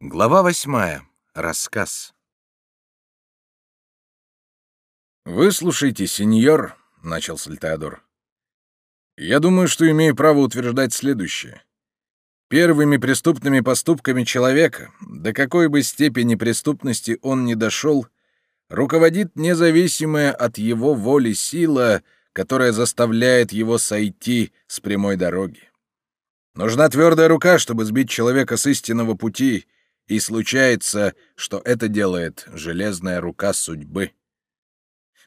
Глава восьмая. Рассказ. «Выслушайте, сеньор», — начал Сальтеодор. «Я думаю, что имею право утверждать следующее. Первыми преступными поступками человека, до какой бы степени преступности он ни дошел, руководит независимая от его воли сила, которая заставляет его сойти с прямой дороги. Нужна твердая рука, чтобы сбить человека с истинного пути — и случается, что это делает железная рука судьбы.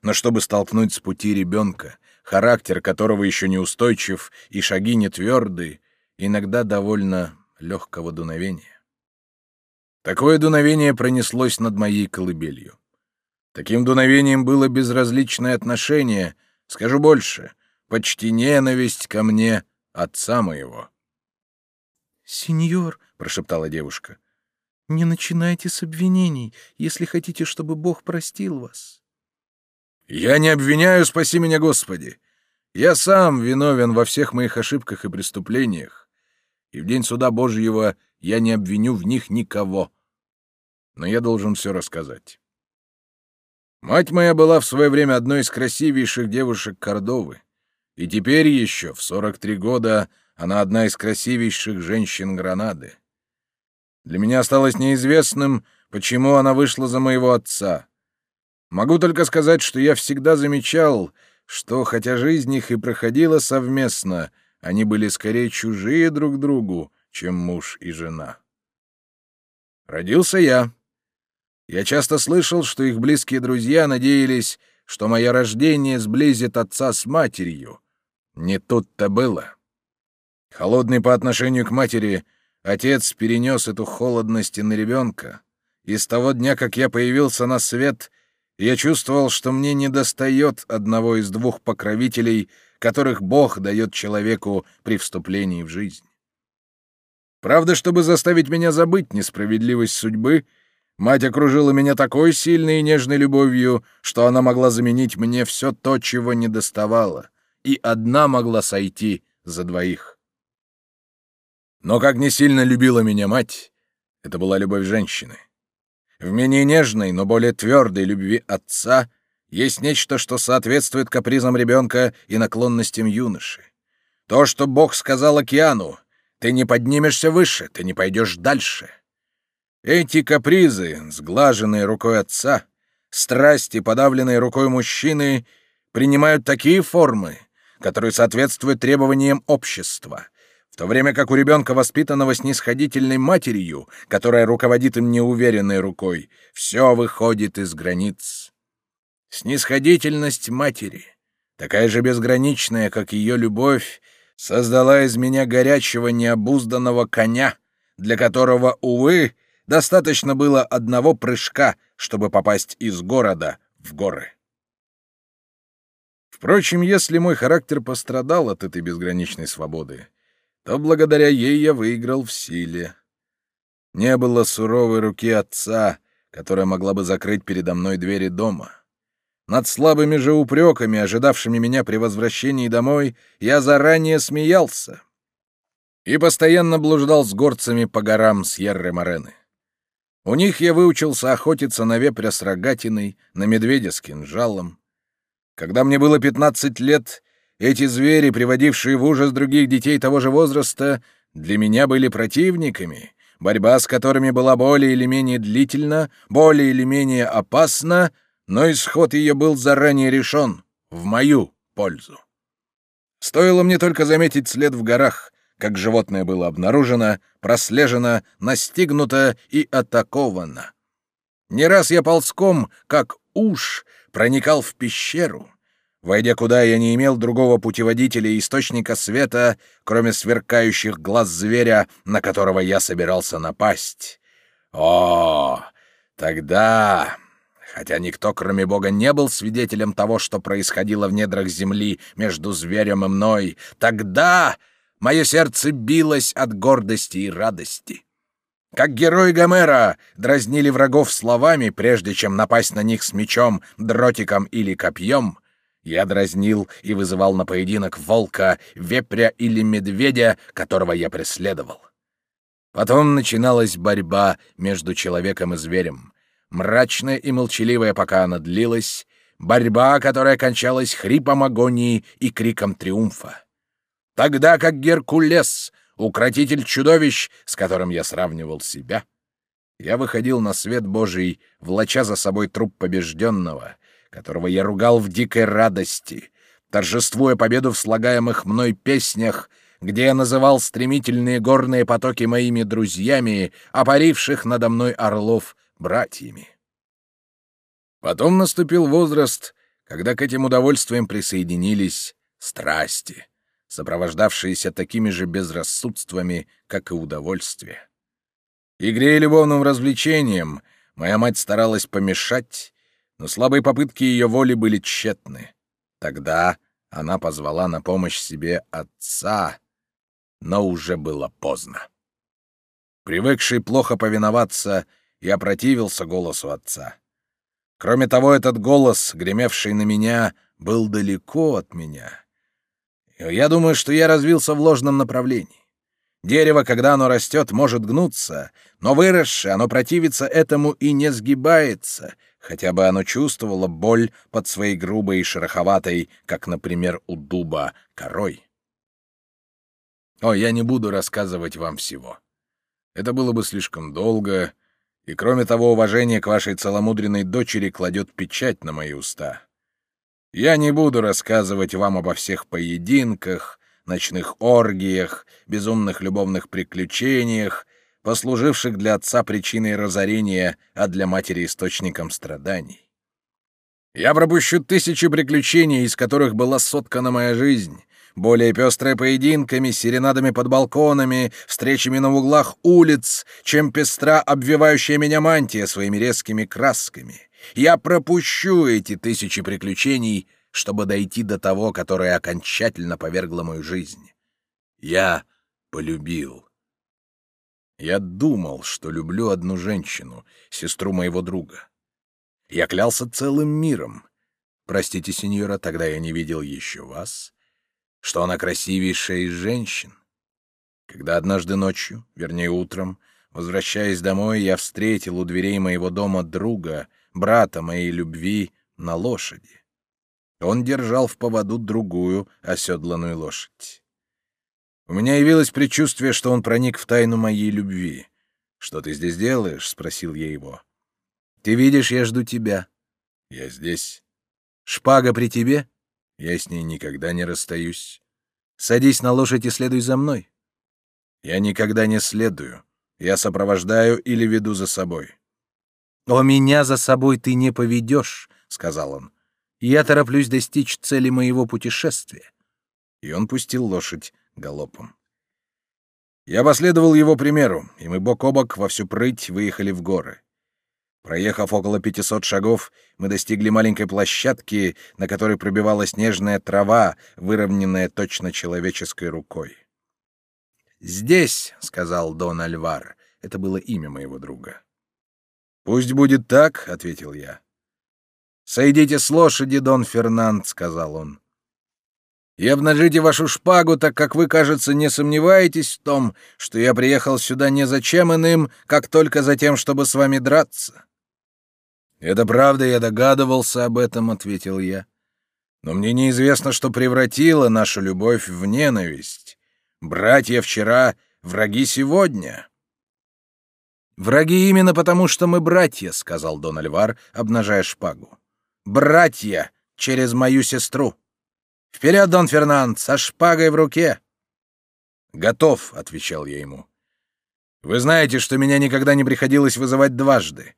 Но чтобы столкнуть с пути ребенка, характер которого еще неустойчив и шаги не твердые, иногда довольно легкого дуновения. Такое дуновение пронеслось над моей колыбелью. Таким дуновением было безразличное отношение, скажу больше, почти ненависть ко мне отца моего. «Сеньор», — прошептала девушка, — не начинайте с обвинений, если хотите, чтобы Бог простил вас. Я не обвиняю, спаси меня, Господи. Я сам виновен во всех моих ошибках и преступлениях, и в день суда Божьего я не обвиню в них никого. Но я должен все рассказать. Мать моя была в свое время одной из красивейших девушек Кордовы, и теперь еще, в 43 года, она одна из красивейших женщин Гранады. Для меня осталось неизвестным, почему она вышла за моего отца. Могу только сказать, что я всегда замечал, что, хотя жизнь их и проходила совместно, они были скорее чужие друг другу, чем муж и жена. Родился я. Я часто слышал, что их близкие друзья надеялись, что мое рождение сблизит отца с матерью. Не тут-то было. Холодный по отношению к матери — Отец перенес эту холодность и на ребенка. И с того дня, как я появился на свет, я чувствовал, что мне недостает одного из двух покровителей, которых Бог дает человеку при вступлении в жизнь. Правда, чтобы заставить меня забыть несправедливость судьбы, мать окружила меня такой сильной и нежной любовью, что она могла заменить мне все то, чего не доставало, и одна могла сойти за двоих. Но как не сильно любила меня мать, это была любовь женщины. В менее нежной, но более твердой любви отца есть нечто, что соответствует капризам ребенка и наклонностям юноши. То, что Бог сказал океану, ты не поднимешься выше, ты не пойдешь дальше. Эти капризы, сглаженные рукой отца, страсти, подавленные рукой мужчины, принимают такие формы, которые соответствуют требованиям общества — то время как у ребенка, воспитанного снисходительной матерью, которая руководит им неуверенной рукой, все выходит из границ. Снисходительность матери, такая же безграничная, как ее любовь, создала из меня горячего необузданного коня, для которого, увы, достаточно было одного прыжка, чтобы попасть из города в горы. Впрочем, если мой характер пострадал от этой безграничной свободы, то благодаря ей я выиграл в силе. Не было суровой руки отца, которая могла бы закрыть передо мной двери дома. Над слабыми же упреками, ожидавшими меня при возвращении домой, я заранее смеялся и постоянно блуждал с горцами по горам Сьерры-Морены. У них я выучился охотиться на вепря с рогатиной, на медведя с кинжалом. Когда мне было пятнадцать лет, эти звери, приводившие в ужас других детей того же возраста, для меня были противниками, борьба с которыми была более или менее длительна, более или менее опасна, но исход ее был заранее решен в мою пользу. Стоило мне только заметить след в горах, как животное было обнаружено, прослежено, настигнуто и атаковано. Не раз я ползком, как уж, проникал в пещеру — войдя куда я не имел другого путеводителя и источника света, кроме сверкающих глаз зверя, на которого я собирался напасть. О, тогда, хотя никто, кроме Бога, не был свидетелем того, что происходило в недрах земли между зверем и мной, тогда мое сердце билось от гордости и радости. Как герои Гомера дразнили врагов словами, прежде чем напасть на них с мечом, дротиком или копьем — я дразнил и вызывал на поединок волка, вепря или медведя, которого я преследовал. Потом начиналась борьба между человеком и зверем, мрачная и молчаливая, пока она длилась, борьба, которая кончалась хрипом агонии и криком триумфа. Тогда как Геркулес, укротитель чудовищ, с которым я сравнивал себя, я выходил на свет Божий, влача за собой труп побежденного, которого я ругал в дикой радости, торжествуя победу в слагаемых мной песнях, где я называл стремительные горные потоки моими друзьями, а надо мной орлов братьями. Потом наступил возраст, когда к этим удовольствиям присоединились страсти, сопровождавшиеся такими же безрассудствами, как и удовольствие. Игре и любовным развлечениям моя мать старалась помешать, но слабые попытки ее воли были тщетны. Тогда она позвала на помощь себе отца, но уже было поздно. Привыкший плохо повиноваться, я противился голосу отца. Кроме того, этот голос, гремевший на меня, был далеко от меня. Я думаю, что я развился в ложном направлении. Дерево, когда оно растет, может гнуться, но выросшее оно противится этому и не сгибается, хотя бы оно чувствовало боль под своей грубой и шероховатой, как, например, у дуба, корой. О, я не буду рассказывать вам всего. Это было бы слишком долго, и, кроме того, уважение к вашей целомудренной дочери кладет печать на мои уста. Я не буду рассказывать вам обо всех поединках, ночных оргиях, безумных любовных приключениях, послуживших для отца причиной разорения, а для матери источником страданий. Я пропущу тысячи приключений, из которых была соткана моя жизнь, более пестрая поединками, серенадами под балконами, встречами на углах улиц, чем пестра обвивающая меня мантия своими резкими красками. Я пропущу эти тысячи приключений — чтобы дойти до того, которое окончательно повергло мою жизнь. Я полюбил. Я думал, что люблю одну женщину, сестру моего друга. Я клялся целым миром. Простите, сеньора, тогда я не видел еще вас, что она красивейшая из женщин. Когда однажды ночью, вернее утром, возвращаясь домой, я встретил у дверей моего дома друга, брата моей любви, на лошади. Он держал в поводу другую оседланную лошадь. У меня явилось предчувствие, что он проник в тайну моей любви. «Что ты здесь делаешь?» — спросил я его. «Ты видишь, я жду тебя». «Я здесь». «Шпага при тебе?» «Я с ней никогда не расстаюсь». «Садись на лошадь и следуй за мной». «Я никогда не следую. Я сопровождаю или веду за собой». «О, меня за собой ты не поведешь», — сказал он. Я тороплюсь достичь цели моего путешествия. И он пустил лошадь галопом. Я последовал его примеру, и мы бок о бок во всю прыть выехали в горы. Проехав около пятисот шагов, мы достигли маленькой площадки, на которой пробивалась нежная трава, выровненная точно человеческой рукой. «Здесь», — сказал Дон Альвар, — это было имя моего друга. «Пусть будет так», — ответил я. «Сойдите с лошади, Дон Фернанд», — сказал он. «И обнажите вашу шпагу, так как вы, кажется, не сомневаетесь в том, что я приехал сюда не за чем иным, как только за тем, чтобы с вами драться». «Это правда, я догадывался об этом», — ответил я. «Но мне неизвестно, что превратило нашу любовь в ненависть. Братья вчера, враги сегодня». «Враги именно потому, что мы братья», — сказал Дон Альвар, обнажая шпагу братья через мою сестру. Вперед, Дон Фернанд, со шпагой в руке!» «Готов», — отвечал я ему. «Вы знаете, что меня никогда не приходилось вызывать дважды.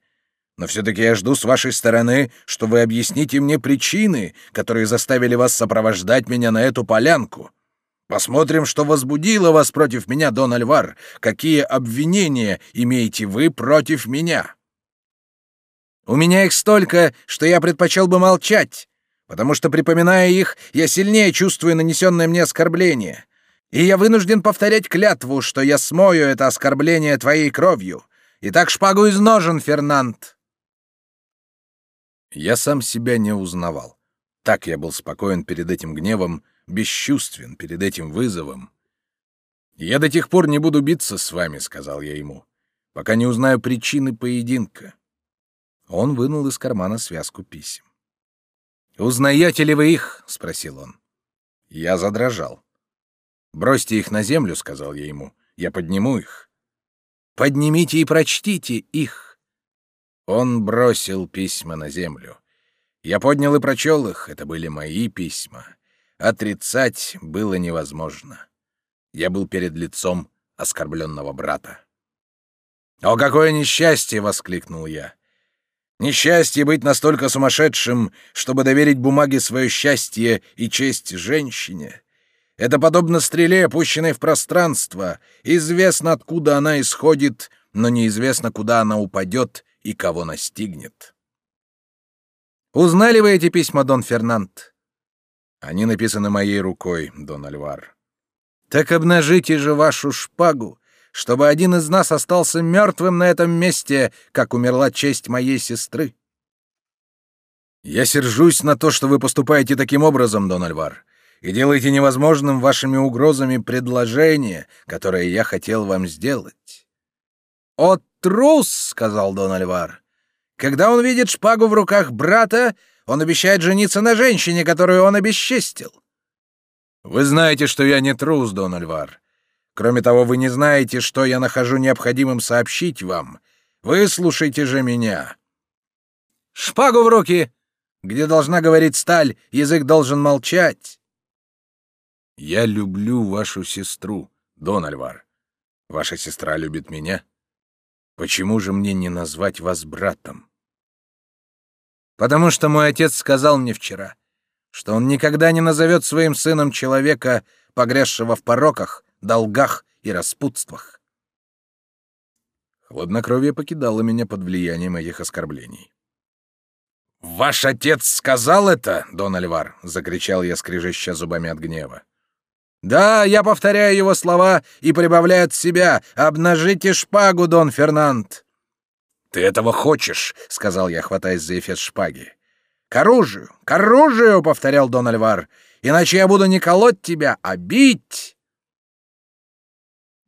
Но все-таки я жду с вашей стороны, что вы объясните мне причины, которые заставили вас сопровождать меня на эту полянку. Посмотрим, что возбудило вас против меня, Дон Альвар. Какие обвинения имеете вы против меня?» У меня их столько, что я предпочел бы молчать, потому что, припоминая их, я сильнее чувствую нанесенное мне оскорбление. И я вынужден повторять клятву, что я смою это оскорбление твоей кровью. Итак, шпагу из ножен, Фернанд. Я сам себя не узнавал. Так я был спокоен перед этим гневом, бесчувствен перед этим вызовом. «Я до тех пор не буду биться с вами», — сказал я ему, — «пока не узнаю причины поединка». Он вынул из кармана связку писем. «Узнаете ли вы их?» — спросил он. Я задрожал. «Бросьте их на землю», — сказал я ему. «Я подниму их». «Поднимите и прочтите их». Он бросил письма на землю. Я поднял и прочел их. Это были мои письма. Отрицать было невозможно. Я был перед лицом оскорбленного брата. «О, какое несчастье!» — воскликнул я. «Несчастье быть настолько сумасшедшим, чтобы доверить бумаге свое счастье и честь женщине. Это подобно стреле, опущенной в пространство. Известно, откуда она исходит, но неизвестно, куда она упадет и кого настигнет». «Узнали вы эти письма, Дон Фернанд?» «Они написаны моей рукой, Дон Альвар». Так обнажите же вашу шпагу, чтобы один из нас остался мертвым на этом месте, как умерла честь моей сестры. Я сержусь на то, что вы поступаете таким образом, Дон Альвар, и делаете невозможным вашими угрозами предложение, которое я хотел вам сделать. «О, трус!» — сказал Дон Альвар. «Когда он видит шпагу в руках брата, он обещает жениться на женщине, которую он обесчестил. Вы знаете, что я не трус, Дон Альвар. Кроме того, вы не знаете, что я нахожу необходимым сообщить вам. Выслушайте же меня. Шпагу в руки! Где должна говорить сталь, язык должен молчать. Я люблю вашу сестру, Дон Альвар. Ваша сестра любит меня. Почему же мне не назвать вас братом? Потому что мой отец сказал мне вчера — что он никогда не назовет своим сыном человека, погрязшего в пороках, долгах и распутствах. Хладнокровие покидало меня под влиянием этих оскорблений. «Ваш отец сказал это, Дон Альвар!» — закричал я, скрежеща зубами от гнева. «Да, я повторяю его слова и прибавляю от себя. Обнажите шпагу, Дон Фернанд!» «Ты этого хочешь!» — сказал я, хватаясь за эфес шпаги. «К оружию! К оружию!» — повторял Дон Альвар. «Иначе я буду не колоть тебя, а бить!»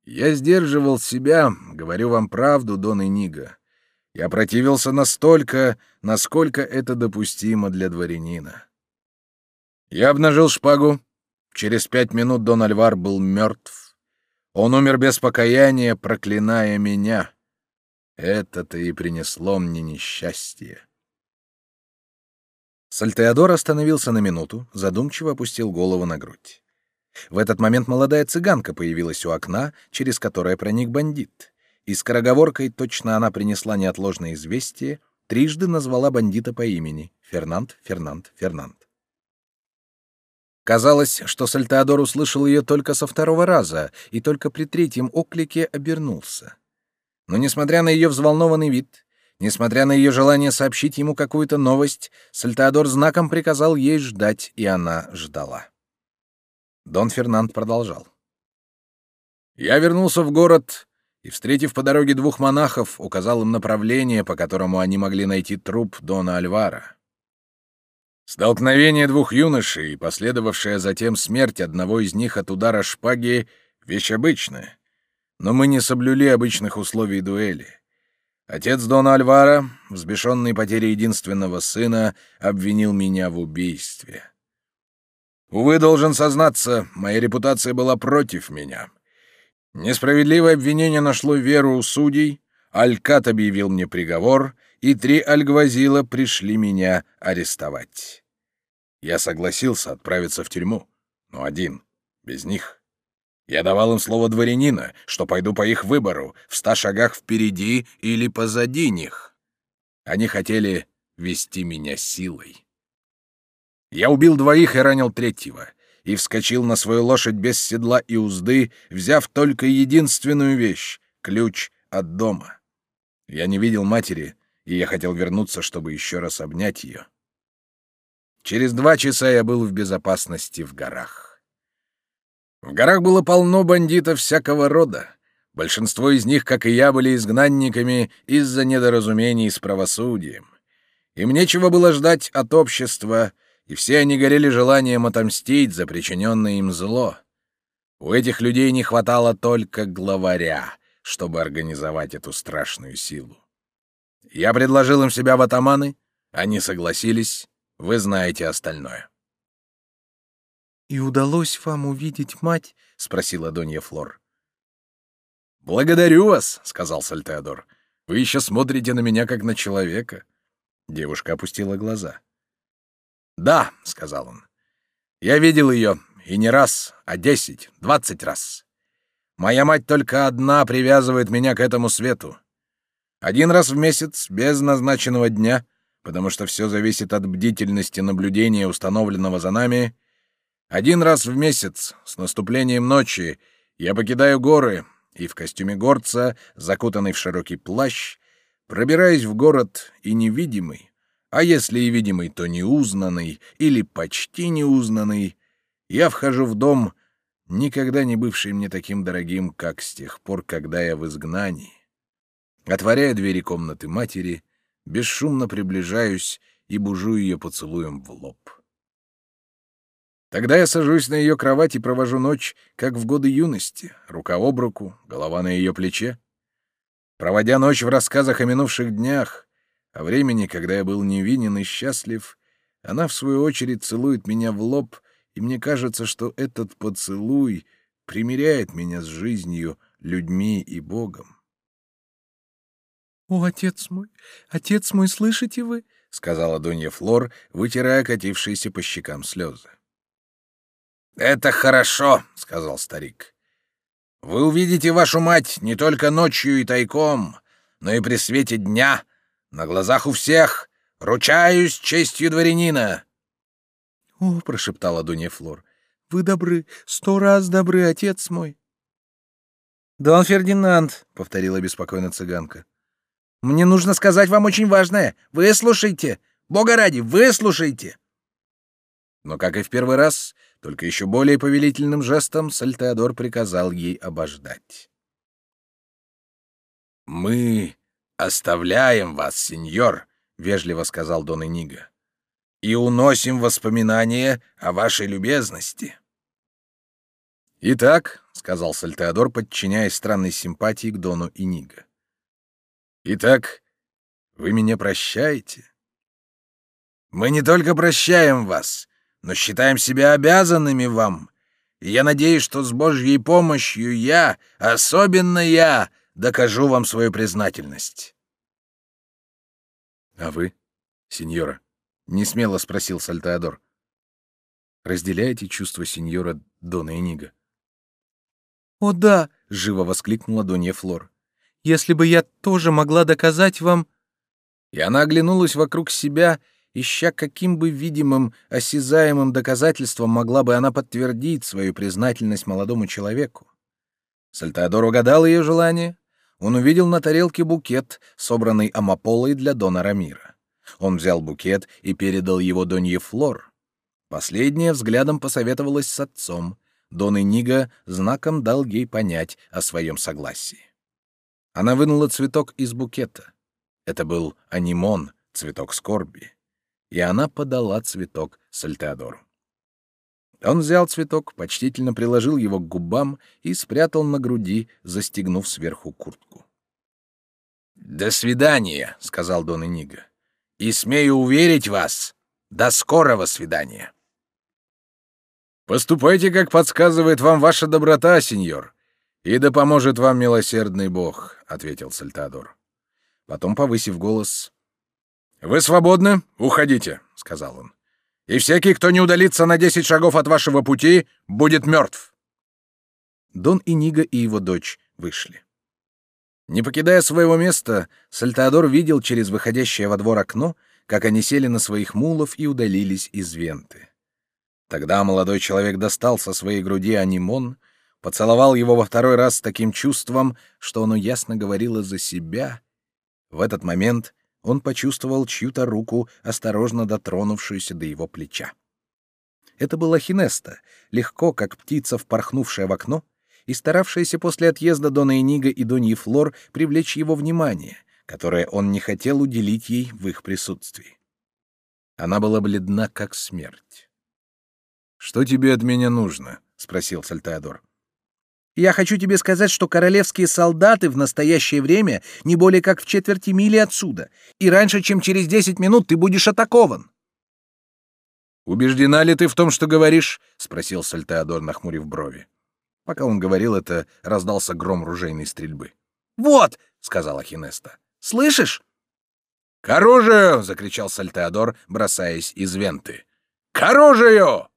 Я сдерживал себя, говорю вам правду, Дон Иниго. Я противился настолько, насколько это допустимо для дворянина. Я обнажил шпагу. Через пять минут Дон Альвар был мертв. Он умер без покаяния, проклиная меня. Это-то и принесло мне несчастье. Сальтеодор остановился на минуту, задумчиво опустил голову на грудь. В этот момент молодая цыганка появилась у окна, через которое проник бандит. И скороговоркой точно она принесла неотложное известие, трижды назвала бандита по имени — Фернанд, Фернанд, Фернанд. Казалось, что Сальтеодор услышал ее только со второго раза и только при третьем оклике обернулся. Но, несмотря на ее взволнованный вид, Несмотря на ее желание сообщить ему какую-то новость, Сальтеодор знаком приказал ей ждать, и она ждала. Дон Фернанд продолжал. «Я вернулся в город и, встретив по дороге двух монахов, указал им направление, по которому они могли найти труп Дона Альвара. Столкновение двух юношей и последовавшая затем смерть одного из них от удара шпаги — вещь обычная, но мы не соблюли обычных условий дуэли. Отец Дона Альвара, взбешенный потерей единственного сына, обвинил меня в убийстве. Увы, должен сознаться, моя репутация была против меня. Несправедливое обвинение нашло веру у судей, Алькат объявил мне приговор, и три альгвазила пришли меня арестовать. Я согласился отправиться в тюрьму, но один, без них. Я давал им слово дворянина, что пойду по их выбору, в ста шагах впереди или позади них. Они хотели вести меня силой. Я убил двоих и ранил третьего, и вскочил на свою лошадь без седла и узды, взяв только единственную вещь — ключ от дома. Я не видел матери, и я хотел вернуться, чтобы еще раз обнять ее. Через два часа я был в безопасности в горах. В горах было полно бандитов всякого рода. Большинство из них, как и я, были изгнанниками из-за недоразумений с правосудием. Им нечего было ждать от общества, и все они горели желанием отомстить за причиненное им зло. У этих людей не хватало только главаря, чтобы организовать эту страшную силу. Я предложил им себя в атаманы, они согласились, вы знаете остальное. «И удалось вам увидеть мать?» — спросила Донья Флор. «Благодарю вас», — сказал Сальтеодор. «Вы еще смотрите на меня, как на человека». Девушка опустила глаза. «Да», — сказал он. «Я видел ее, и не раз, а десять, двадцать раз. Моя мать только одна привязывает меня к этому свету. Один раз в месяц, без назначенного дня, потому что все зависит от бдительности наблюдения, установленного за нами. Один раз в месяц, с наступлением ночи, я покидаю горы и в костюме горца, закутанный в широкий плащ, пробираюсь в город и невидимый, а если и видимый, то неузнанный или почти неузнанный, я вхожу в дом, никогда не бывший мне таким дорогим, как с тех пор, когда я в изгнании. Отворяю двери комнаты матери, бесшумно приближаюсь и бужу ее поцелуем в лоб. Тогда я сажусь на ее кровать и провожу ночь, как в годы юности, рука об руку, голова на ее плече. Проводя ночь в рассказах о минувших днях, о времени, когда я был невинен и счастлив, она, в свою очередь, целует меня в лоб, и мне кажется, что этот поцелуй примиряет меня с жизнью, людьми и Богом. «О, отец мой, отец мой, слышите вы?» — сказала Донья Флор, вытирая катившиеся по щекам слезы. «Это хорошо», — сказал старик. «Вы увидите вашу мать не только ночью и тайком, но и при свете дня, на глазах у всех. Ручаюсь честью дворянина». «О», — прошептала Дунья Флор, — «вы добры, сто раз добры, отец мой». «Дон Фердинанд», — повторила беспокойно цыганка, — «мне нужно сказать вам очень важное. Выслушайте! Бога ради, выслушайте!» Но, как и в первый раз, только еще более повелительным жестом Сальтеодор приказал ей обождать. «Мы оставляем вас, сеньор», — вежливо сказал Дон Эниго и уносим воспоминания о вашей любезности. «Итак», — сказал Сальтеодор, подчиняясь странной симпатии к Дону Иниго. «Итак, вы меня прощаете?» «Мы не только прощаем вас, но считаем себя обязанными вам, и я надеюсь, что с Божьей помощью я, особенно я, докажу вам свою признательность». «А вы, сеньора?» — несмело спросил Сальтеодор. «Разделяете чувства сеньора Дона Энига?» «О да!» — живо воскликнула Донья Флор. «Если бы я тоже могла доказать вам...» И она оглянулась вокруг себя, ища каким бы видимым, осязаемым доказательством могла бы она подтвердить свою признательность молодому человеку. Сальтеодор угадал ее желание. Он увидел на тарелке букет, собранный амаполой для Дона Рамира. Он взял букет и передал его Донье Флор. Последняя взглядом посоветовалась с отцом. Дон Иниго знаком дал ей понять о своем согласии. Она вынула цветок из букета. Это был анимон, цветок скорби. И она подала цветок Сальтеодору. Он взял цветок, почтительно приложил его к губам и спрятал на груди, застегнув сверху куртку. «До свидания», — сказал Дон Иниго и смею уверить вас, до скорого свидания. Поступайте, как подсказывает вам ваша доброта, сеньор, и да поможет вам милосердный Бог, ответил Сальтадор. Потом, повысив голос, «Вы свободны? Уходите», — сказал он. «И всякий, кто не удалится на десять шагов от вашего пути, будет мертв». Дон Иниго и его дочь вышли. Не покидая своего места, Сальтадор видел через выходящее во двор окно, как они сели на своих мулов и удалились из Венты. Тогда молодой человек достал со своей груди анимон, поцеловал его во второй раз с таким чувством, что оно ясно говорило за себя. В этот момент он почувствовал чью-то руку, осторожно дотронувшуюся до его плеча. Это была Хинеста, легко, как птица, впорхнувшая в окно, и старавшаяся после отъезда Дона Энига и Доньи Флор привлечь его внимание, которое он не хотел уделить ей в их присутствии. Она была бледна, как смерть. «Что тебе от меня нужно?» — спросил Сальтеодор. Я хочу тебе сказать, что королевские солдаты в настоящее время не более как в четверти мили отсюда, и раньше, чем через десять минут, ты будешь атакован. «Убеждена ли ты в том, что говоришь?» — спросил Сальтеодор, нахмурив брови. Пока он говорил это, раздался гром ружейной стрельбы. «Вот!» — сказала Хинеста. «Слышишь?» «К оружию!» — закричал Сальтеодор, бросаясь из венты. «К оружию!»